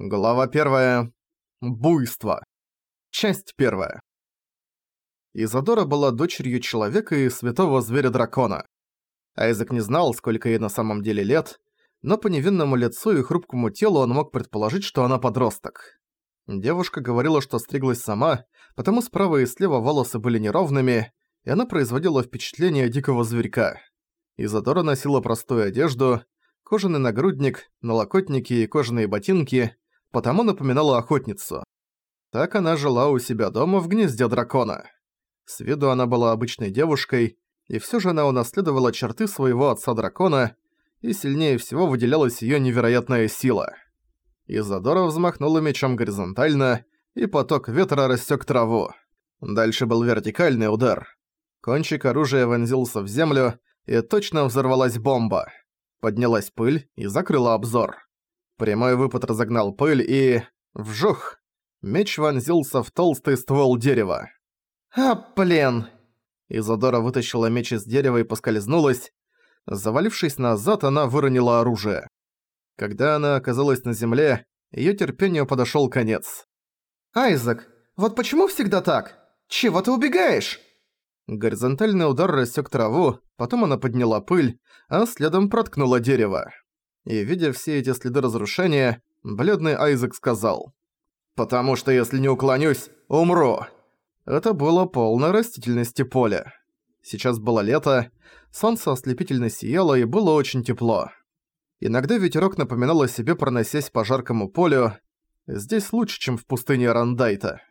Глава первая. Буйство. Часть первая. Изодора была дочерью человека и святого зверя-дракона. Айзек не знал, сколько ей на самом деле лет, но по невинному лицу и хрупкому телу он мог предположить, что она подросток. Девушка говорила, что стриглась сама, потому справа и слева волосы были неровными, и она производила впечатление дикого зверька. Изодора носила простую одежду, кожаный нагрудник, налокотники и кожаные ботинки – потому напоминала охотницу. Так она жила у себя дома в гнезде дракона. С виду она была обычной девушкой, и всё же она унаследовала черты своего отца-дракона, и сильнее всего выделялась её невероятная сила. Изадора взмахнула мечом горизонтально, и поток ветра рассек траву. Дальше был вертикальный удар. Кончик оружия вонзился в землю, и точно взорвалась бомба. Поднялась пыль и закрыла обзор. Прямой выпад разогнал пыль и... Вжух! Меч вонзился в толстый ствол дерева. «А, блин!» Изодора вытащила меч из дерева и поскользнулась. Завалившись назад, она выронила оружие. Когда она оказалась на земле, её терпению подошёл конец. «Айзек, вот почему всегда так? Чего ты убегаешь?» Горизонтальный удар рассек траву, потом она подняла пыль, а следом проткнула дерево и, видя все эти следы разрушения, бледный Айзек сказал «Потому что если не уклонюсь, умру». Это было полной растительности поле. Сейчас было лето, солнце ослепительно сияло и было очень тепло. Иногда ветерок напоминал о себе, проносясь по жаркому полю. Здесь лучше, чем в пустыне Рандайта.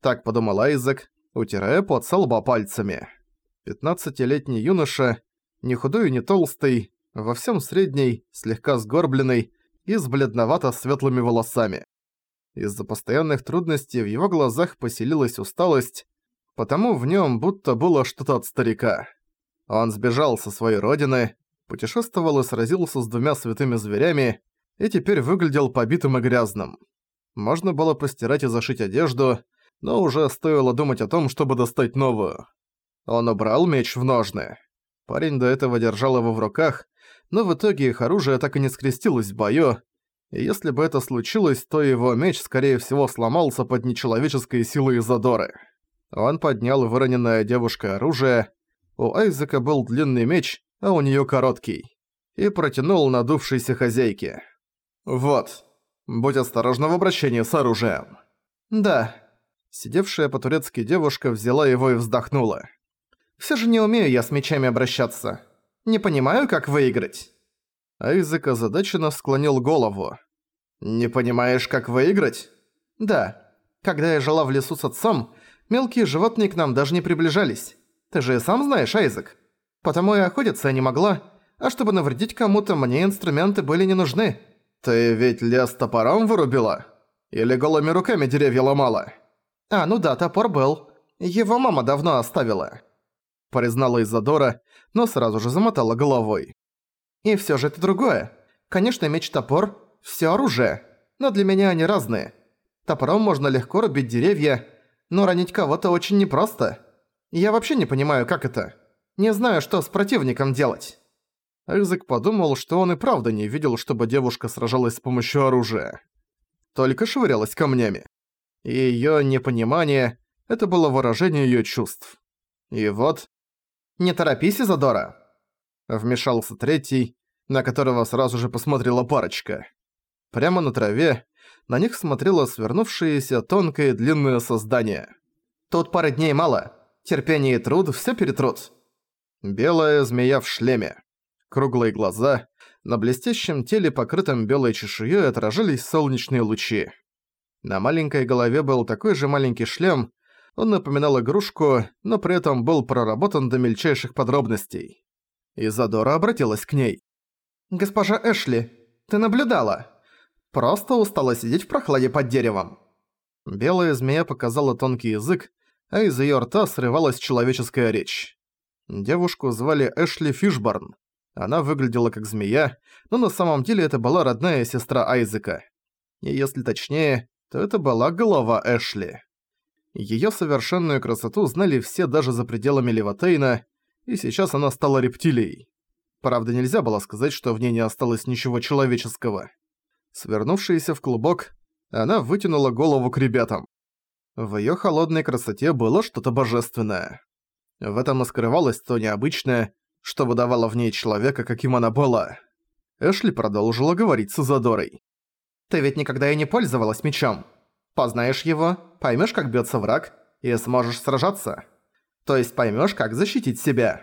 Так подумал Айзек, утирая под со лба пальцами. Пятнадцатилетний юноша, не худой и не толстый, во всем средней, слегка сгорбленный и с бледновато-светлыми волосами. Из-за постоянных трудностей в его глазах поселилась усталость, потому в нем будто было что-то от старика. Он сбежал со своей родины, путешествовал и сразился с двумя святыми зверями, и теперь выглядел побитым и грязным. Можно было постирать и зашить одежду, но уже стоило думать о том, чтобы достать новую. Он убрал меч в ножны. Парень до этого держал его в руках, но в итоге их оружие так и не скрестилось в бою, и если бы это случилось, то его меч, скорее всего, сломался под нечеловеческой силой Изодоры. Он поднял выроненное девушкой оружие, у Айзека был длинный меч, а у неё короткий, и протянул надувшейся хозяйке. «Вот, будь осторожна в обращении с оружием». «Да». Сидевшая по-турецки девушка взяла его и вздохнула. «Всё же не умею я с мечами обращаться». Не понимаю, как выиграть». Айзек озадаченно склонил голову. «Не понимаешь, как выиграть?» «Да. Когда я жила в лесу с отцом, мелкие животные к нам даже не приближались. Ты же сам знаешь, Айзек. Потому и охотиться я не могла, а чтобы навредить кому-то, мне инструменты были не нужны». «Ты ведь лес топором вырубила? Или голыми руками деревья ломала?» «А, ну да, топор был. Его мама давно оставила» признала Изадора, но сразу же замотала головой. «И всё же это другое. Конечно, меч-топор – всё оружие, но для меня они разные. Топором можно легко рубить деревья, но ранить кого-то очень непросто. Я вообще не понимаю, как это. Не знаю, что с противником делать». Айзек подумал, что он и правда не видел, чтобы девушка сражалась с помощью оружия. Только швырялась камнями. И её непонимание – это было выражение её чувств. И вот, «Не торопись, Изодора!» Вмешался третий, на которого сразу же посмотрела парочка. Прямо на траве на них смотрело свернувшееся тонкое длинное создание. «Тут пары дней мало. Терпение и труд все перетрут». Белая змея в шлеме. Круглые глаза. На блестящем теле, покрытом белой чешуей, отражались солнечные лучи. На маленькой голове был такой же маленький шлем, он напоминал игрушку, но при этом был проработан до мельчайших подробностей. Изадора обратилась к ней. «Госпожа Эшли, ты наблюдала? Просто устала сидеть в прохладе под деревом». Белая змея показала тонкий язык, а из её рта срывалась человеческая речь. Девушку звали Эшли Фишборн. Она выглядела как змея, но на самом деле это была родная сестра Айзека. И если точнее, то это была голова Эшли. Её совершенную красоту знали все даже за пределами Левотейна, и сейчас она стала рептилией. Правда, нельзя было сказать, что в ней не осталось ничего человеческого. Свернувшаяся в клубок, Она вытянула голову к ребятам. В её холодной красоте было что-то божественное. В этом и скрывалось то необычное, что выдавало в ней человека, каким она была. Эшли продолжила говорить с Изодорой. «Ты ведь никогда и не пользовалась мечом. Познаешь его, поймёшь, как бьётся враг, и сможешь сражаться. То есть поймёшь, как защитить себя.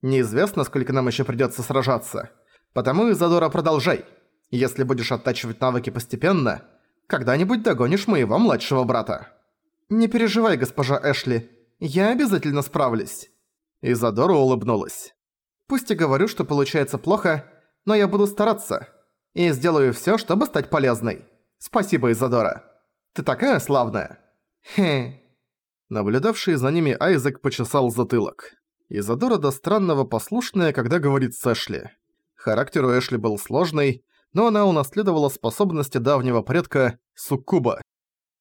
Неизвестно, сколько нам ещё придётся сражаться. Потому, Изодора, продолжай. Если будешь оттачивать навыки постепенно, когда-нибудь догонишь моего младшего брата». «Не переживай, госпожа Эшли, я обязательно справлюсь». Изодора улыбнулась. «Пусть и говорю, что получается плохо, но я буду стараться. И сделаю всё, чтобы стать полезной. Спасибо, Изодора. Ты такая славная». «Хе». Наблюдавший за ними Айзек почесал затылок. Изодора до странного послушная, когда говорит с Эшли. Характер у Эшли был сложный, но она унаследовала способности давнего предка Суккуба.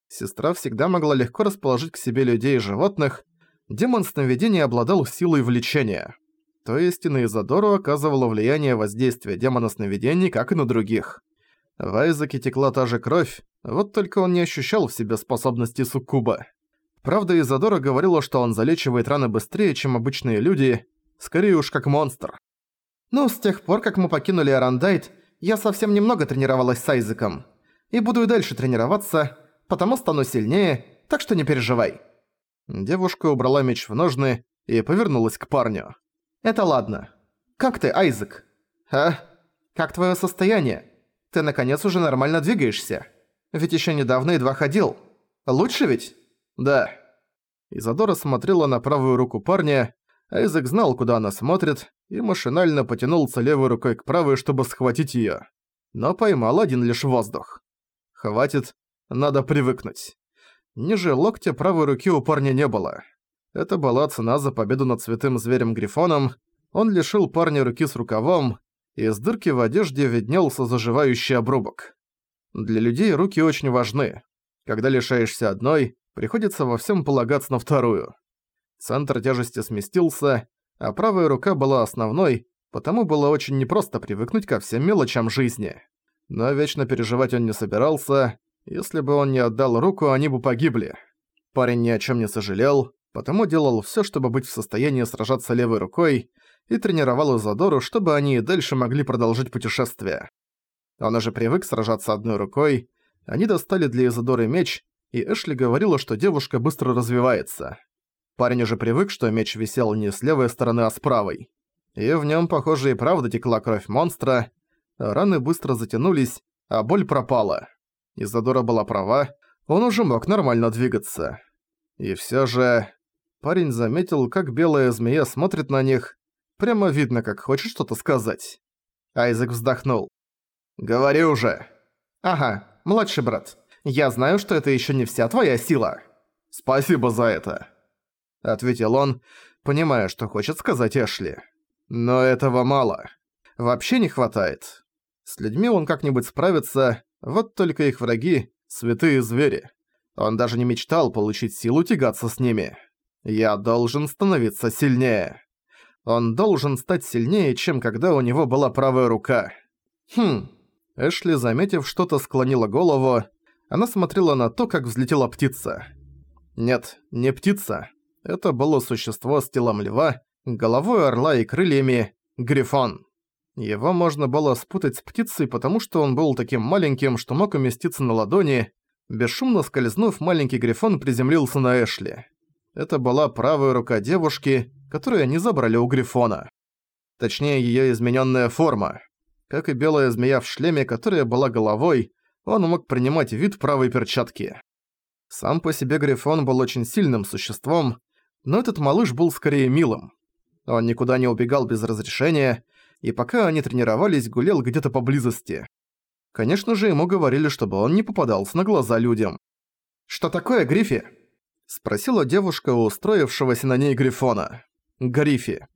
Сестра всегда могла легко расположить к себе людей и животных, демон сновидения обладал силой влечения. То есть и на Изодору оказывало влияние воздействия демона сновидений, как и на других. В Айзеке текла та же кровь, вот только он не ощущал в себе способности Суккуба. Правда, Изодора говорила, что он залечивает раны быстрее, чем обычные люди, скорее уж как монстр. «Ну, с тех пор, как мы покинули Арандайт, я совсем немного тренировалась с Айзеком. И буду и дальше тренироваться, потому стану сильнее, так что не переживай». Девушка убрала меч в ножны и повернулась к парню. «Это ладно. Как ты, Айзек? А? Как твое состояние? Ты наконец уже нормально двигаешься? Ведь еще недавно едва ходил. Лучше ведь?» «Да». Изадора смотрела на правую руку парня, Айзек знал, куда она смотрит, и машинально потянулся левой рукой к правой, чтобы схватить её. Но поймал один лишь воздух. Хватит, надо привыкнуть. Ниже локтя правой руки у парня не было. Это была цена за победу над святым зверем-грифоном. Он лишил парня руки с рукавом, из дырки в одежде виднелся заживающий обрубок. Для людей руки очень важны. Когда лишаешься одной, приходится во всем полагаться на вторую. Центр тяжести сместился, а правая рука была основной, потому было очень непросто привыкнуть ко всем мелочам жизни. Но вечно переживать он не собирался, если бы он не отдал руку, они бы погибли. Парень ни о чем не сожалел, потому делал все, чтобы быть в состоянии сражаться левой рукой, и тренировал Изодору, чтобы они и дальше могли продолжить путешествие. Он уже привык сражаться одной рукой, они достали для Изодоры меч, и Эшли говорила, что девушка быстро развивается. Парень уже привык, что меч висел не с левой стороны, а с правой. И в нем, похоже, и правда текла кровь монстра. Раны быстро затянулись, а боль пропала. Изадора была права, он уже мог нормально двигаться. И все же... Парень заметил, как белая змея смотрит на них. Прямо видно, как хочет что-то сказать. Айзек вздохнул. «Говори уже». «Ага, младший брат. Я знаю, что это еще не вся твоя сила». «Спасибо за это» ответил он, понимая, что хочет сказать Эшли. Но этого мало. Вообще не хватает. С людьми он как-нибудь справится, вот только их враги — святые звери. Он даже не мечтал получить силу тягаться с ними. Я должен становиться сильнее. Он должен стать сильнее, чем когда у него была правая рука. Хм. Эшли, заметив что-то, склонила голову. Она смотрела на то, как взлетела птица. Нет, не птица. Это было существо с телом льва, головой орла и крыльями – грифон. Его можно было спутать с птицей, потому что он был таким маленьким, что мог уместиться на ладони. Бесшумно скользнув, маленький грифон приземлился на Эшли. Это была правая рука девушки, которую они забрали у грифона. Точнее, её изменённая форма. Как и белая змея в шлеме, которая была головой, он мог принимать вид правой перчатки. Сам по себе Грифон был очень сильным существом, но этот малыш был скорее милым. Он никуда не убегал без разрешения, и пока они тренировались, гулял где-то поблизости. Конечно же, ему говорили, чтобы он не попадался на глаза людям. «Что такое, Гриффи?» – спросила девушка устроившегося на ней Грифона. Гриффи.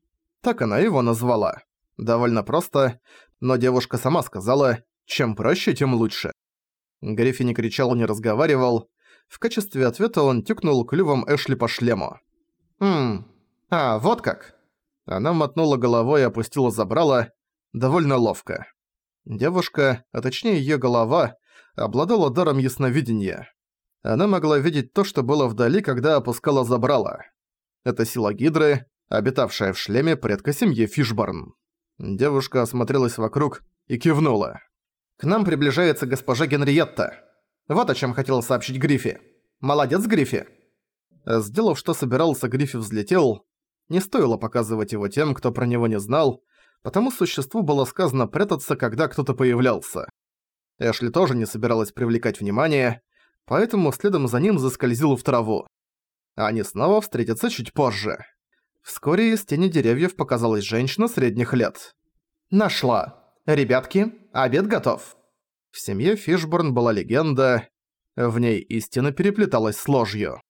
Так она его назвала. Довольно просто, но девушка сама сказала, чем проще, тем лучше. Гриффи не кричал, не разговаривал. В качестве ответа он тюкнул клювом Эшли по шлему. «Хм... А, вот как!» Она мотнула головой и опустила забрала. Довольно ловко. Девушка, а точнее её голова, обладала даром ясновидения. Она могла видеть то, что было вдали, когда опускала забрала. Это сила Гидры, обитавшая в шлеме предка семьи Фишборн. Девушка осмотрелась вокруг и кивнула. «К нам приближается госпожа Генриетта. Вот о чем хотел сообщить Гриффи. Молодец, Гриффи!» Сделав, что собирался, Гриффи взлетел. Не стоило показывать его тем, кто про него не знал, потому существу было сказано прятаться, когда кто-то появлялся. Эшли тоже не собиралась привлекать внимание, поэтому следом за ним заскользил в траву. Они снова встретятся чуть позже. Вскоре из тени деревьев показалась женщина средних лет. «Нашла. Ребятки, обед готов». В семье Фишборн была легенда, в ней истина переплеталась с ложью.